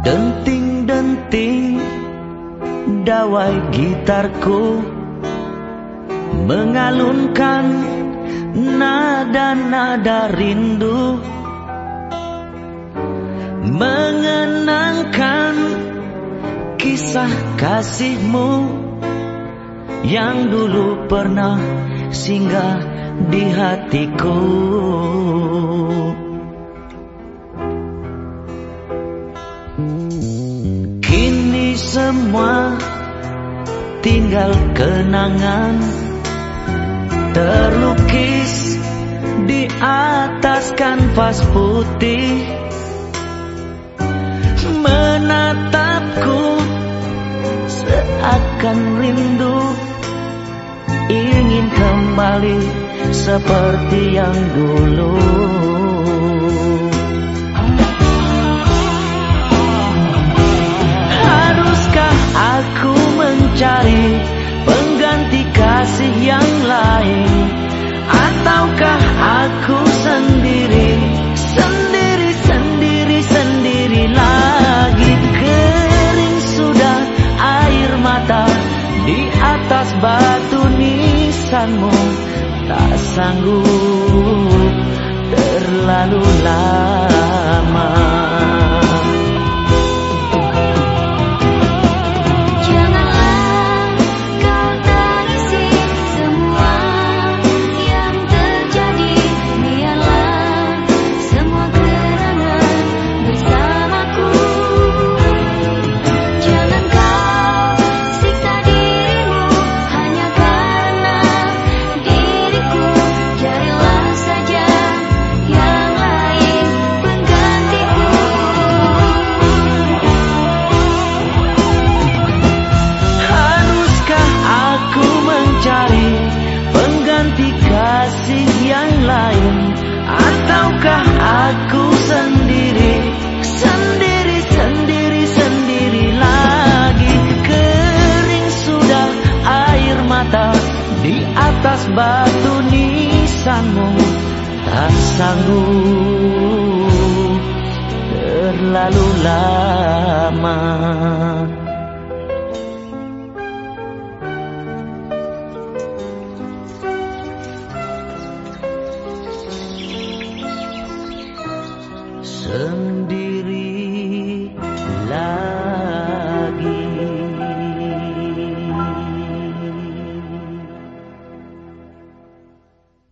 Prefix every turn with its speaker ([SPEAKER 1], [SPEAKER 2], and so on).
[SPEAKER 1] Denting-denting dawai gitarku Mengalunkan nada-nada rindu Mengenangkan kisah kasihmu Yang dulu pernah singgah di hatiku semua tinggal kenangan Terlukis di atas kanvas putih. Menatapku seakan rindu Ingin kembali seperti yang dulu atas batu nisanmu. Tak sanggup terlalu lama yang lain. Ataukah aku sendiri? Sendiri, sendiri, sendiri lagi. Kering sudah air mata Di atas batu nisanmu. Tak sanggup terlalu lama sendiri.